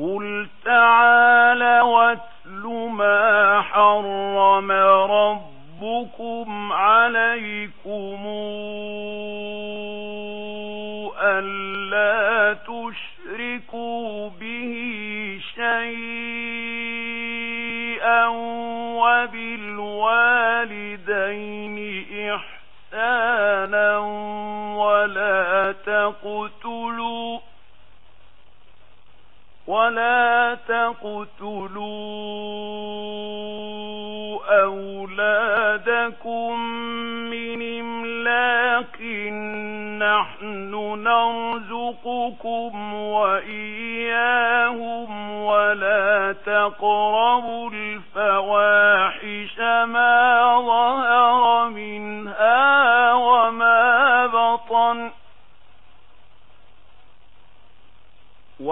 قل تعال واتل ما حرم ربكم عليكم تقتلوا أولادكم من إملاق نحن نرزقكم وإياهم ولا تقربوا الفواحش ما ظهر منها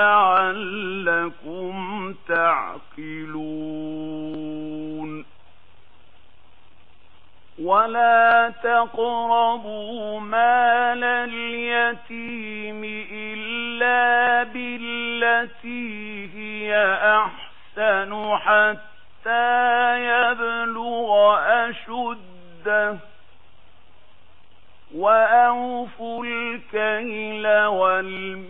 لعلكم تعقلون. ولا تقربوا مال اليتيم إلا بالتي هي أحسن حتى يبلغ أشده. وأوفوا الكيل والمال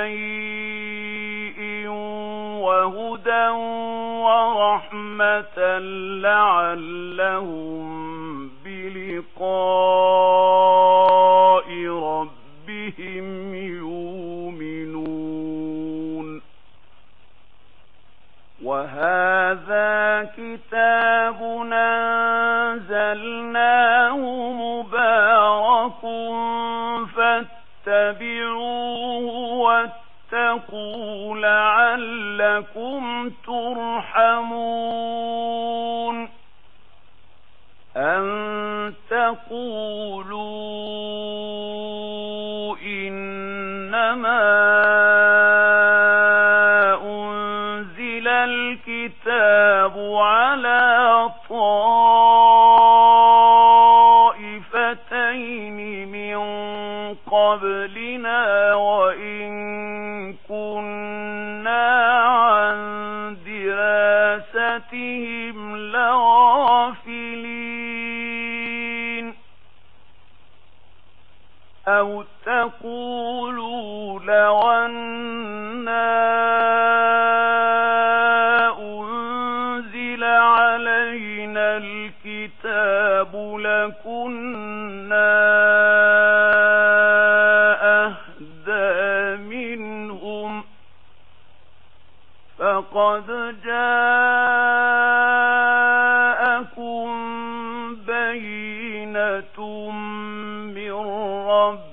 شيء وهدى ورحمة لعلهم بلقاء ربهم يؤمنون وهذا كتاب أنزلناه مبارك فاتبعوا وَاتَّقُوا لَعَلَّكُمْ تُرْحَمُونَ. أَن تَقُولُوا إِنَّمَا أُنْزِلَ الْكِتَابُ عَلَى طَائِفَتَيْنِ مِنْ قَبْلِ تقولوا لو أنا أنزل علينا الكتاب لكنا أهدى منهم فقد جاءكم بينة من ربكم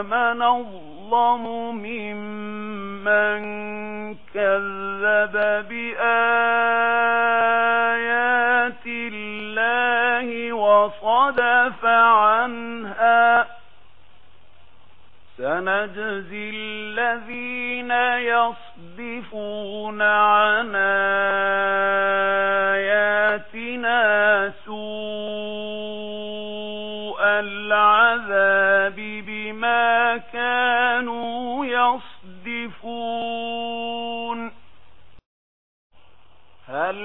فمن الظلم ممن كذب بآيات الله وصدف عنها سنجزي الذين يصدفون عن آيات هل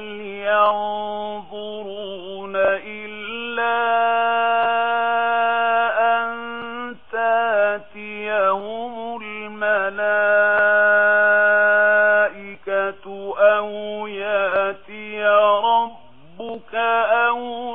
ينظرون إلا أن تاتيهم الملائكة أو يأتي ربك أو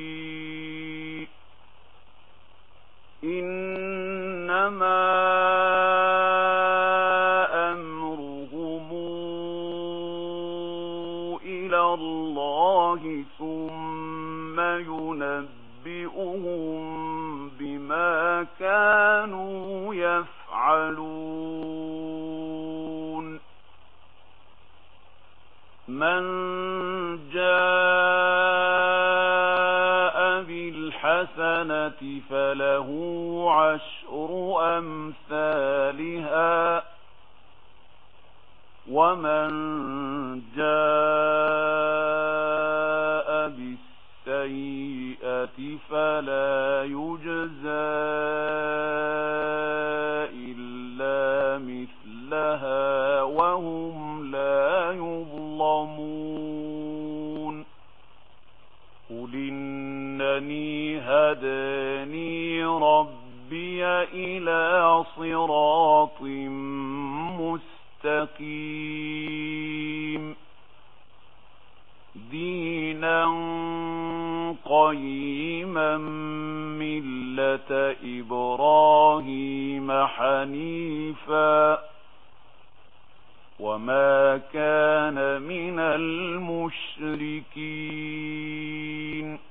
إنما أمرهم إلى الله ثم ينبئهم بما كانوا يفعلون. من الحسنة فله عشر أمثالها ومن جاء بالسيئة فلا يجزى هداني هداني ربي إلى صراط مستقيم. دينا قيما ملة إبراهيم حنيفا. وما كان من المشركين.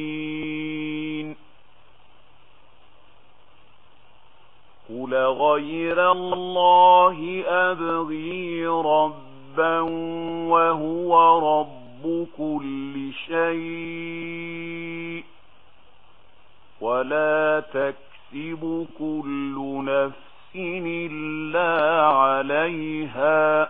المسلمين قل غير الله أبغي ربا وهو رب كل شيء ولا تكسب كل نفس إلا عليها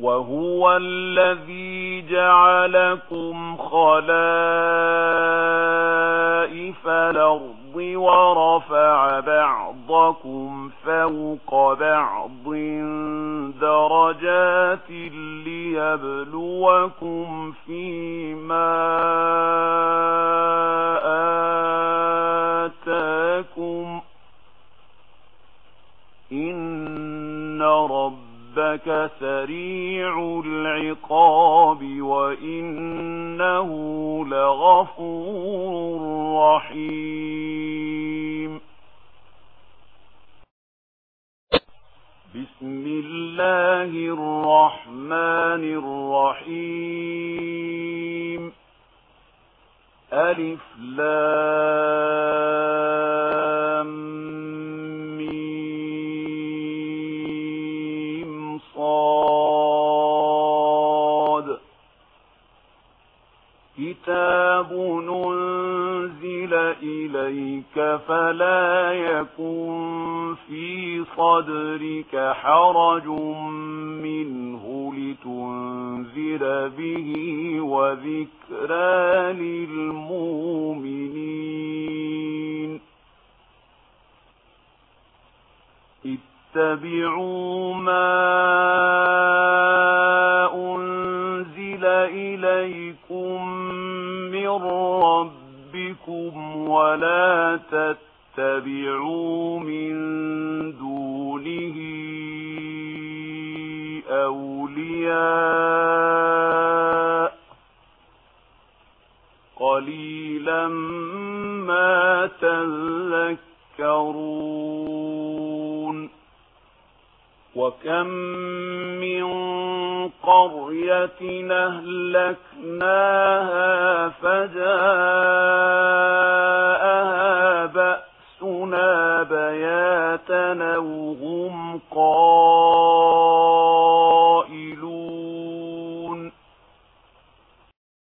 وهو الذي جعلكم خلائف الأرض ورفع بعضكم فوق بعض درجات ليبلوكم فيما آتاكم إن رب ربك سريع العقاب وإنه لغفور رحيم. بسم الله الرحمن الرحيم. ألف لام. إليك فلا يكن في صدرك حرج منه لتنذر به وذكرى للمؤمنين. اتبعوا ما أنزل إليكم رَبِّكُمْ وَلَا تَتَّبِعُوا مِن دُونِهِ أَوْلِيَاءَ. قَلِيلًا مَا تَذَكَّرُونَ. وكم من قرية أهلكناها فجاءها بأسنا بياتنا